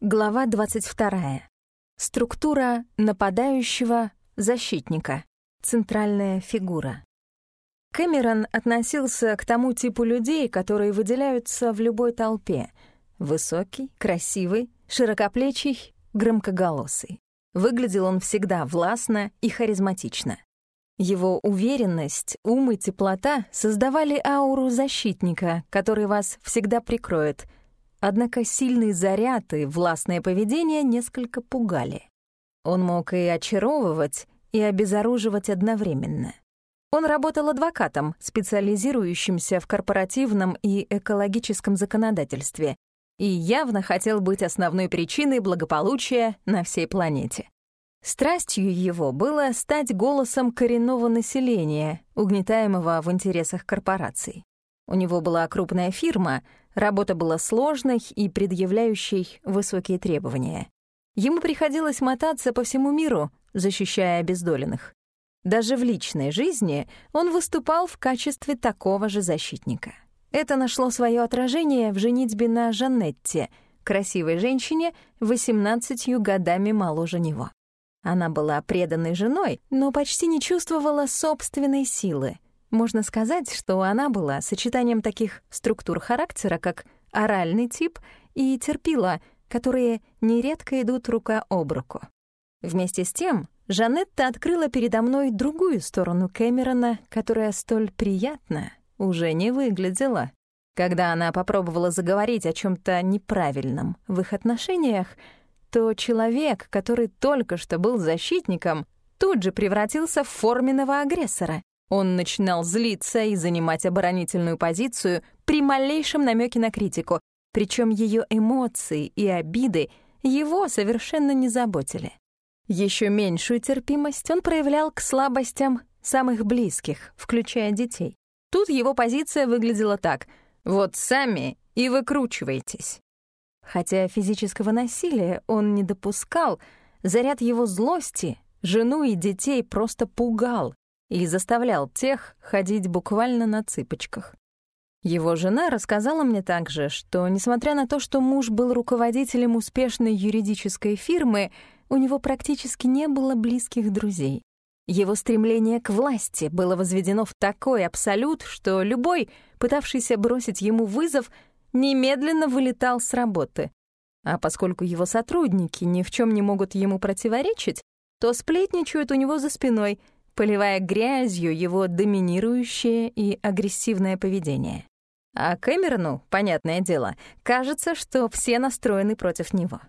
Глава 22. Структура нападающего защитника. Центральная фигура. Кэмерон относился к тому типу людей, которые выделяются в любой толпе. Высокий, красивый, широкоплечий, громкоголосый. Выглядел он всегда властно и харизматично. Его уверенность, ум и теплота создавали ауру защитника, который вас всегда прикроет — Однако сильный заряд и властное поведение несколько пугали. Он мог и очаровывать, и обезоруживать одновременно. Он работал адвокатом, специализирующимся в корпоративном и экологическом законодательстве, и явно хотел быть основной причиной благополучия на всей планете. Страстью его было стать голосом коренного населения, угнетаемого в интересах корпораций. У него была крупная фирма, работа была сложной и предъявляющей высокие требования. Ему приходилось мотаться по всему миру, защищая обездоленных. Даже в личной жизни он выступал в качестве такого же защитника. Это нашло свое отражение в женитьбе на Жанетте, красивой женщине, 18 годами моложе него. Она была преданной женой, но почти не чувствовала собственной силы — можно сказать, что она была сочетанием таких структур характера, как оральный тип и терпила, которые нередко идут рука об руку. Вместе с тем, Жанетта открыла передо мной другую сторону Кэмерона, которая столь приятно уже не выглядела. Когда она попробовала заговорить о чем то неправильном в их отношениях, то человек, который только что был защитником, тут же превратился в форменного агрессора, он начинал злиться и занимать оборонительную позицию при малейшем намеке на критику, причем ее эмоции и обиды его совершенно не заботили. Еще меньшую терпимость он проявлял к слабостям самых близких, включая детей. Тут его позиция выглядела так «вот сами и выкручивайтесь». Хотя физического насилия он не допускал, заряд его злости жену и детей просто пугал, и заставлял тех ходить буквально на цыпочках. Его жена рассказала мне также, что, несмотря на то, что муж был руководителем успешной юридической фирмы, у него практически не было близких друзей. Его стремление к власти было возведено в такой абсолют, что любой, пытавшийся бросить ему вызов, немедленно вылетал с работы. А поскольку его сотрудники ни в чем не могут ему противоречить, то сплетничают у него за спиной — поливая грязью его доминирующее и агрессивное поведение. А Кэмерону, понятное дело, кажется, что все настроены против него.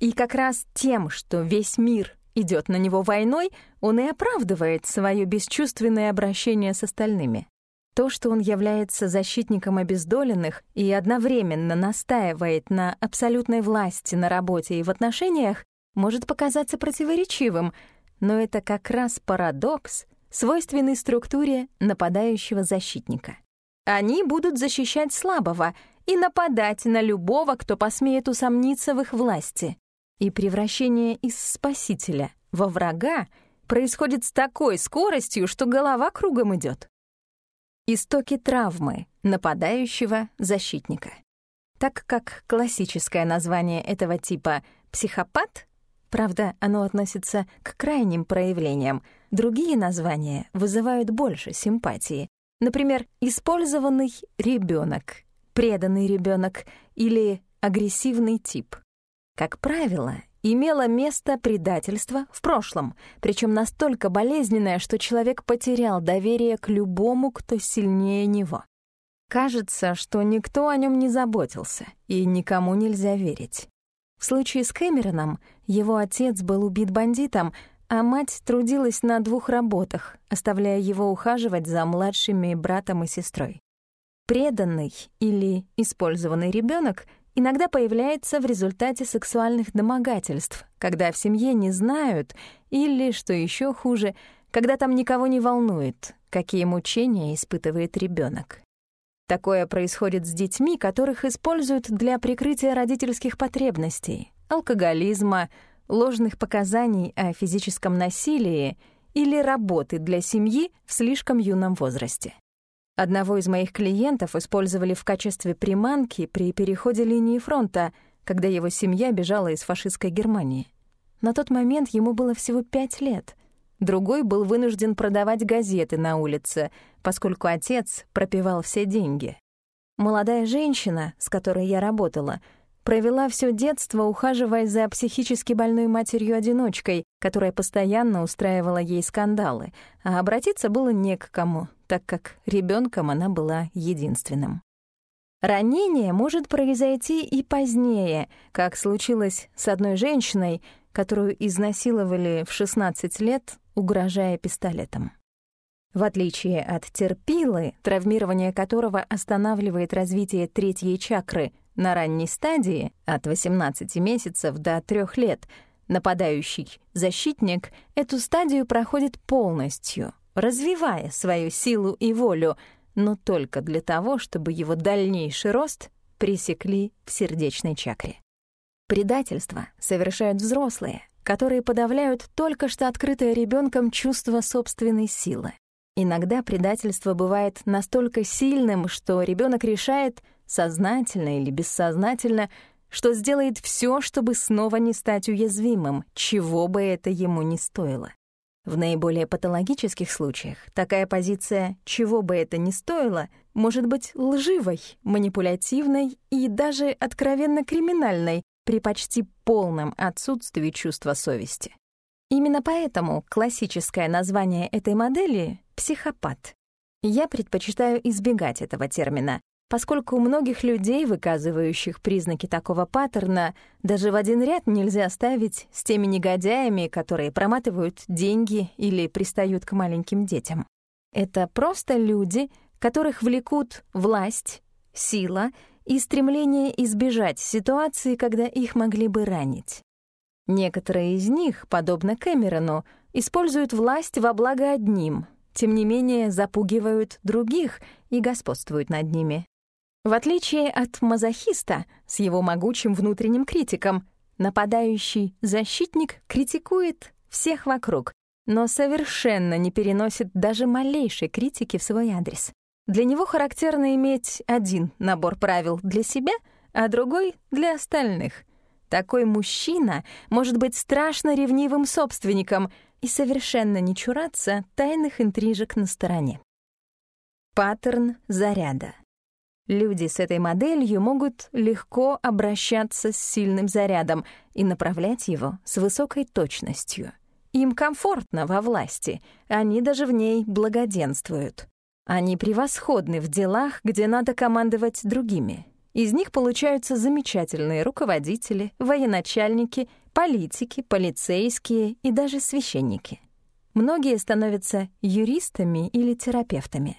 И как раз тем, что весь мир идет на него войной, он и оправдывает свое бесчувственное обращение с остальными. То, что он является защитником обездоленных и одновременно настаивает на абсолютной власти на работе и в отношениях, может показаться противоречивым — но это как раз парадокс, свойственный структуре нападающего защитника. Они будут защищать слабого и нападать на любого, кто посмеет усомниться в их власти. И превращение из спасителя во врага происходит с такой скоростью, что голова кругом идет. Истоки травмы нападающего защитника. Так как классическое название этого типа «психопат» Правда, оно относится к крайним проявлениям. Другие названия вызывают больше симпатии. Например, использованный ребенок, преданный ребенок или агрессивный тип. Как правило, имело место предательство в прошлом, причем настолько болезненное, что человек потерял доверие к любому, кто сильнее него. Кажется, что никто о нем не заботился, и никому нельзя верить. В случае с Кэмероном его отец был убит бандитом, а мать трудилась на двух работах, оставляя его ухаживать за младшими братом и сестрой. Преданный или использованный ребенок иногда появляется в результате сексуальных домогательств, когда в семье не знают или, что еще хуже, когда там никого не волнует, какие мучения испытывает ребенок. Такое происходит с детьми, которых используют для прикрытия родительских потребностей, алкоголизма, ложных показаний о физическом насилии или работы для семьи в слишком юном возрасте. Одного из моих клиентов использовали в качестве приманки при переходе линии фронта, когда его семья бежала из фашистской Германии. На тот момент ему было всего пять лет. Другой был вынужден продавать газеты на улице, поскольку отец пропивал все деньги. Молодая женщина, с которой я работала, провела все детство, ухаживая за психически больной матерью-одиночкой, которая постоянно устраивала ей скандалы, а обратиться было не к кому, так как ребенком она была единственным. Ранение может произойти и позднее, как случилось с одной женщиной, которую изнасиловали в 16 лет, угрожая пистолетом. В отличие от терпилы, травмирование которого останавливает развитие третьей чакры на ранней стадии от 18 месяцев до 3 лет, нападающий защитник эту стадию проходит полностью, развивая свою силу и волю, но только для того, чтобы его дальнейший рост пресекли в сердечной чакре. Предательство совершают взрослые, которые подавляют только что открытое ребенком чувство собственной силы. Иногда предательство бывает настолько сильным, что ребенок решает, сознательно или бессознательно, что сделает все, чтобы снова не стать уязвимым, чего бы это ему ни стоило. В наиболее патологических случаях такая позиция «чего бы это ни стоило» может быть лживой, манипулятивной и даже откровенно криминальной при почти полном отсутствии чувства совести. Именно поэтому классическое название этой модели — психопат. Я предпочитаю избегать этого термина, поскольку у многих людей, выказывающих признаки такого паттерна, даже в один ряд нельзя ставить с теми негодяями, которые проматывают деньги или пристают к маленьким детям. Это просто люди, которых влекут власть, сила и стремление избежать ситуации, когда их могли бы ранить. Некоторые из них, подобно Кэмерону, используют власть во благо одним, тем не менее запугивают других и господствуют над ними. В отличие от мазохиста с его могучим внутренним критиком, нападающий защитник критикует всех вокруг, но совершенно не переносит даже малейшей критики в свой адрес. Для него характерно иметь один набор правил для себя, а другой — для остальных. Такой мужчина может быть страшно ревнивым собственником и совершенно не чураться тайных интрижек на стороне. Паттерн заряда. Люди с этой моделью могут легко обращаться с сильным зарядом и направлять его с высокой точностью. Им комфортно во власти, они даже в ней благоденствуют. Они превосходны в делах, где надо командовать другими. Из них получаются замечательные руководители, военачальники, политики, полицейские и даже священники. Многие становятся юристами или терапевтами.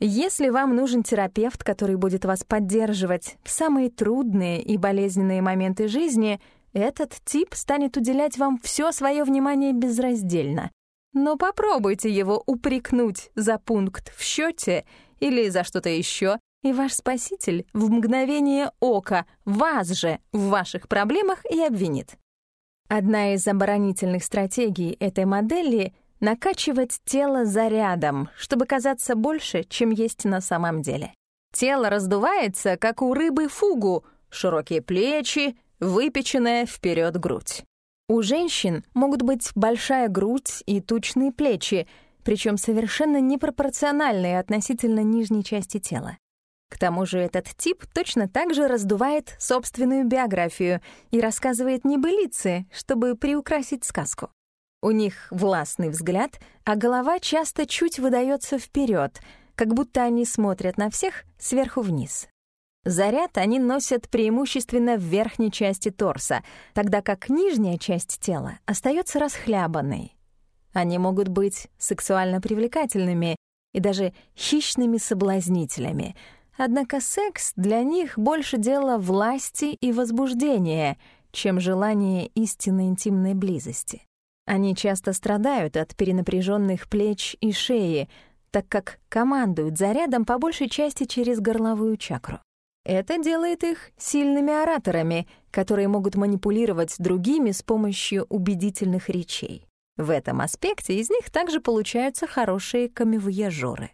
Если вам нужен терапевт, который будет вас поддерживать в самые трудные и болезненные моменты жизни, этот тип станет уделять вам все свое внимание безраздельно. Но попробуйте его упрекнуть за пункт в счете или за что-то еще, и ваш спаситель в мгновение ока вас же в ваших проблемах и обвинит. Одна из оборонительных стратегий этой модели — накачивать тело зарядом, чтобы казаться больше, чем есть на самом деле. Тело раздувается, как у рыбы фугу, широкие плечи, выпеченная вперед грудь. У женщин могут быть большая грудь и тучные плечи, причем совершенно непропорциональные относительно нижней части тела. К тому же этот тип точно так же раздувает собственную биографию и рассказывает небылицы, чтобы приукрасить сказку. У них властный взгляд, а голова часто чуть выдается вперед, как будто они смотрят на всех сверху вниз. Заряд они носят преимущественно в верхней части торса, тогда как нижняя часть тела остается расхлябанной. Они могут быть сексуально привлекательными и даже хищными соблазнителями — Однако секс для них больше дело власти и возбуждения, чем желание истинной интимной близости. Они часто страдают от перенапряженных плеч и шеи, так как командуют зарядом по большей части через горловую чакру. Это делает их сильными ораторами, которые могут манипулировать другими с помощью убедительных речей. В этом аспекте из них также получаются хорошие камевояжеры.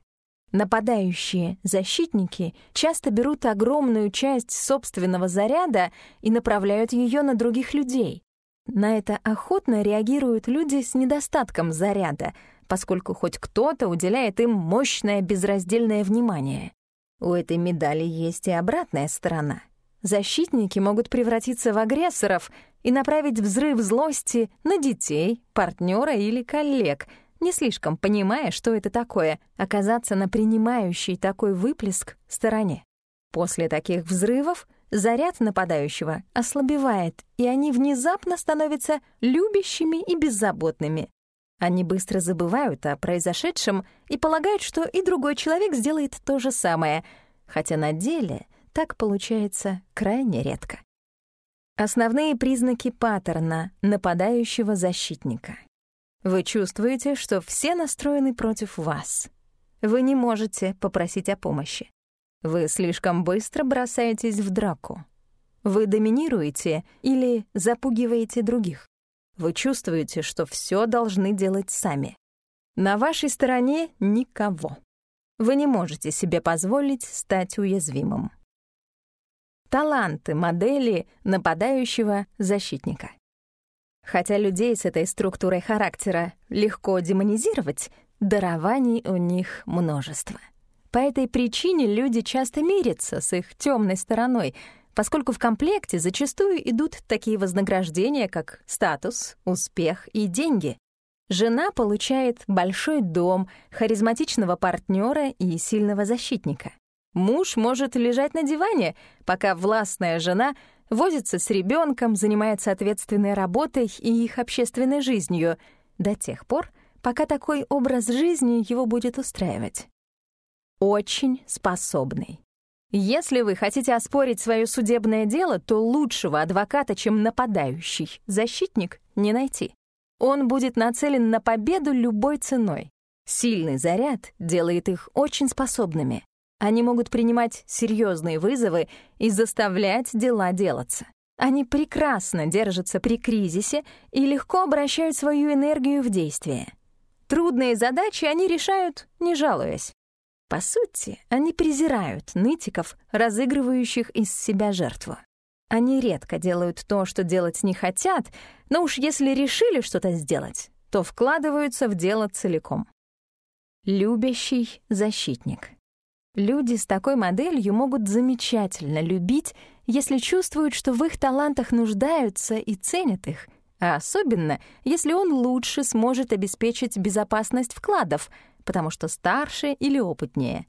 Нападающие защитники часто берут огромную часть собственного заряда и направляют ее на других людей. На это охотно реагируют люди с недостатком заряда, поскольку хоть кто-то уделяет им мощное безраздельное внимание. У этой медали есть и обратная сторона. Защитники могут превратиться в агрессоров и направить взрыв злости на детей, партнера или коллег — не слишком понимая, что это такое, оказаться на принимающей такой выплеск стороне. После таких взрывов заряд нападающего ослабевает, и они внезапно становятся любящими и беззаботными. Они быстро забывают о произошедшем и полагают, что и другой человек сделает то же самое, хотя на деле так получается крайне редко. Основные признаки паттерна нападающего защитника — вы чувствуете, что все настроены против вас. Вы не можете попросить о помощи. Вы слишком быстро бросаетесь в драку. Вы доминируете или запугиваете других. Вы чувствуете, что все должны делать сами. На вашей стороне никого. Вы не можете себе позволить стать уязвимым. Таланты модели нападающего защитника. Хотя людей с этой структурой характера легко демонизировать, дарований у них множество. По этой причине люди часто мирятся с их темной стороной, поскольку в комплекте зачастую идут такие вознаграждения, как статус, успех и деньги. Жена получает большой дом, харизматичного партнера и сильного защитника. Муж может лежать на диване, пока властная жена — возится с ребенком, занимается ответственной работой и их общественной жизнью до тех пор, пока такой образ жизни его будет устраивать. Очень способный. Если вы хотите оспорить свое судебное дело, то лучшего адвоката, чем нападающий защитник, не найти. Он будет нацелен на победу любой ценой. Сильный заряд делает их очень способными. Они могут принимать серьезные вызовы и заставлять дела делаться. Они прекрасно держатся при кризисе и легко обращают свою энергию в действие. Трудные задачи они решают, не жалуясь. По сути, они презирают нытиков, разыгрывающих из себя жертву. Они редко делают то, что делать не хотят, но уж если решили что-то сделать, то вкладываются в дело целиком. Любящий защитник. Люди с такой моделью могут замечательно любить, если чувствуют, что в их талантах нуждаются и ценят их, а особенно, если он лучше сможет обеспечить безопасность вкладов, потому что старше или опытнее.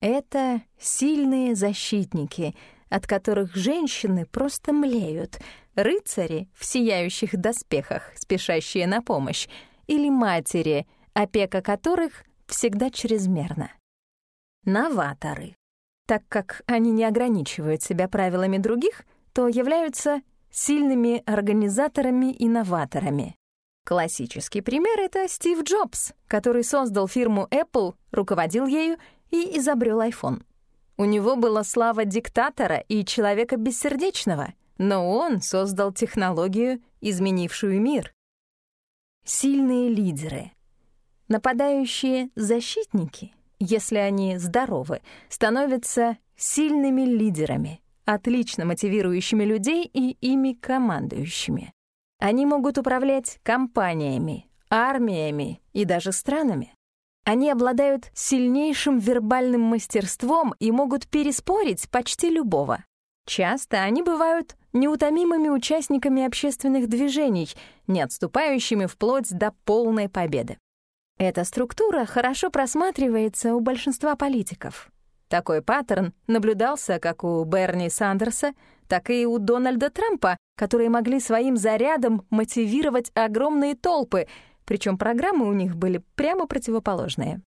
Это сильные защитники, от которых женщины просто млеют, рыцари в сияющих доспехах, спешащие на помощь, или матери, опека которых всегда чрезмерна новаторы. Так как они не ограничивают себя правилами других, то являются сильными организаторами и новаторами. Классический пример — это Стив Джобс, который создал фирму Apple, руководил ею и изобрел iPhone. У него была слава диктатора и человека бессердечного, но он создал технологию, изменившую мир. Сильные лидеры. Нападающие защитники — если они здоровы, становятся сильными лидерами, отлично мотивирующими людей и ими командующими. Они могут управлять компаниями, армиями и даже странами. Они обладают сильнейшим вербальным мастерством и могут переспорить почти любого. Часто они бывают неутомимыми участниками общественных движений, не отступающими вплоть до полной победы. Эта структура хорошо просматривается у большинства политиков. Такой паттерн наблюдался как у Берни Сандерса, так и у Дональда Трампа, которые могли своим зарядом мотивировать огромные толпы, причем программы у них были прямо противоположные.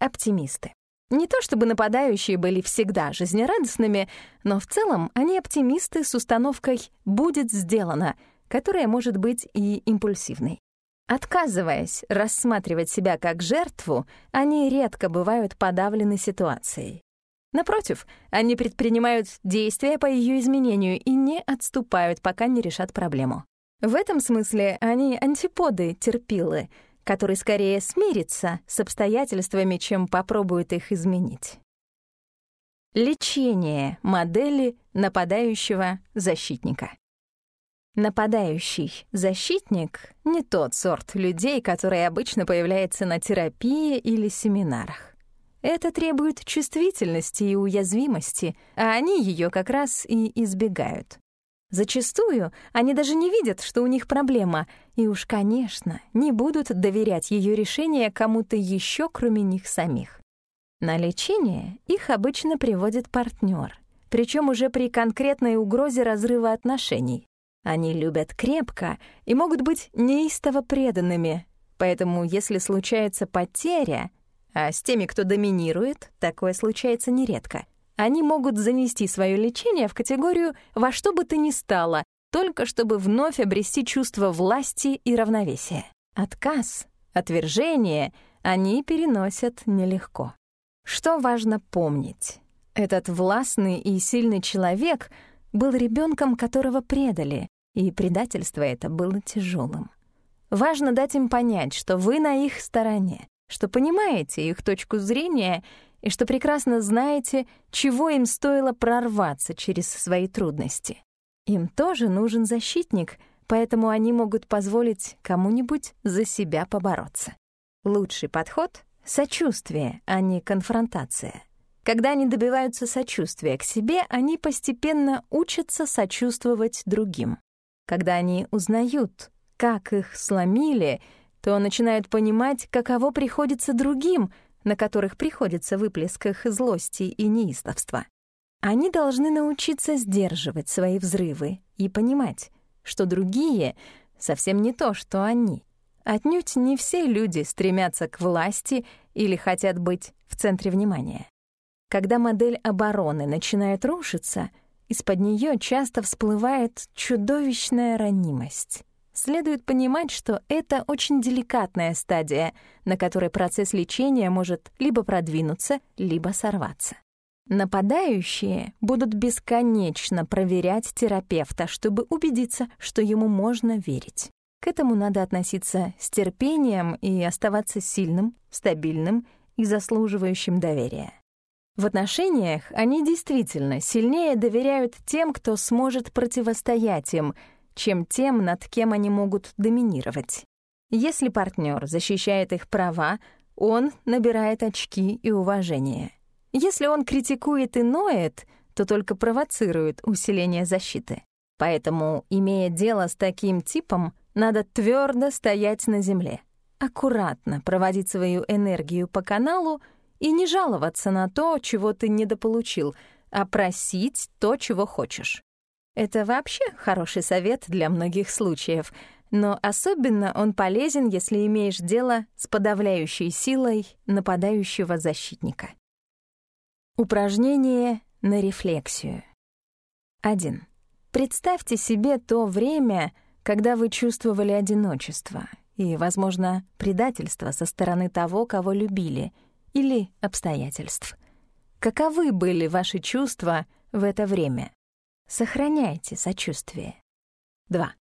Оптимисты. Не то чтобы нападающие были всегда жизнерадостными, но в целом они оптимисты с установкой «будет сделано», которая может быть и импульсивной. Отказываясь рассматривать себя как жертву, они редко бывают подавлены ситуацией. Напротив, они предпринимают действия по ее изменению и не отступают, пока не решат проблему. В этом смысле они антиподы терпилы, который скорее смирится с обстоятельствами, чем попробует их изменить. Лечение модели нападающего защитника. Нападающий защитник — не тот сорт людей, который обычно появляется на терапии или семинарах. Это требует чувствительности и уязвимости, а они ее как раз и избегают. Зачастую они даже не видят, что у них проблема, и уж, конечно, не будут доверять ее решение кому-то еще, кроме них самих. На лечение их обычно приводит партнер, причем уже при конкретной угрозе разрыва отношений. Они любят крепко и могут быть неистово преданными, поэтому если случается потеря, а с теми, кто доминирует, такое случается нередко, они могут занести свое лечение в категорию «во что бы то ни стало», только чтобы вновь обрести чувство власти и равновесия. Отказ, отвержение они переносят нелегко. Что важно помнить? Этот властный и сильный человек был ребенком, которого предали, и предательство это было тяжелым. Важно дать им понять, что вы на их стороне, что понимаете их точку зрения и что прекрасно знаете, чего им стоило прорваться через свои трудности. Им тоже нужен защитник, поэтому они могут позволить кому-нибудь за себя побороться. Лучший подход — сочувствие, а не конфронтация. Когда они добиваются сочувствия к себе, они постепенно учатся сочувствовать другим. Когда они узнают, как их сломили, то начинают понимать, каково приходится другим, на которых приходится выплеск их злости и неистовства. Они должны научиться сдерживать свои взрывы и понимать, что другие совсем не то, что они. Отнюдь не все люди стремятся к власти или хотят быть в центре внимания. Когда модель обороны начинает рушиться — из-под нее часто всплывает чудовищная ранимость. Следует понимать, что это очень деликатная стадия, на которой процесс лечения может либо продвинуться, либо сорваться. Нападающие будут бесконечно проверять терапевта, чтобы убедиться, что ему можно верить. К этому надо относиться с терпением и оставаться сильным, стабильным и заслуживающим доверия. В отношениях они действительно сильнее доверяют тем, кто сможет противостоять им, чем тем, над кем они могут доминировать. Если партнер защищает их права, он набирает очки и уважение. Если он критикует и ноет, то только провоцирует усиление защиты. Поэтому, имея дело с таким типом, надо твердо стоять на земле, аккуратно проводить свою энергию по каналу — и не жаловаться на то, чего ты недополучил, а просить то, чего хочешь. Это вообще хороший совет для многих случаев, но особенно он полезен, если имеешь дело с подавляющей силой нападающего защитника. Упражнение на рефлексию. 1. Представьте себе то время, когда вы чувствовали одиночество и, возможно, предательство со стороны того, кого любили — или обстоятельств. Каковы были ваши чувства в это время? Сохраняйте сочувствие. 2.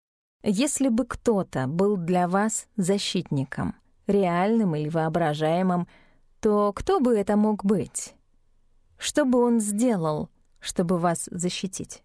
Если бы кто-то был для вас защитником, реальным или воображаемым, то кто бы это мог быть? Что бы он сделал, чтобы вас защитить?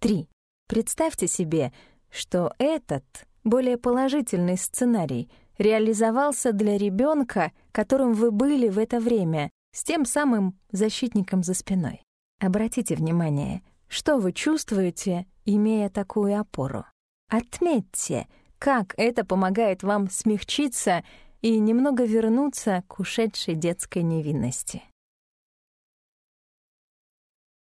3. Представьте себе, что этот более положительный сценарий — реализовался для ребенка, которым вы были в это время, с тем самым защитником за спиной. Обратите внимание, что вы чувствуете, имея такую опору. Отметьте, как это помогает вам смягчиться и немного вернуться к ушедшей детской невинности.